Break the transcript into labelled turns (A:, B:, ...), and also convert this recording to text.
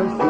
A: mercy.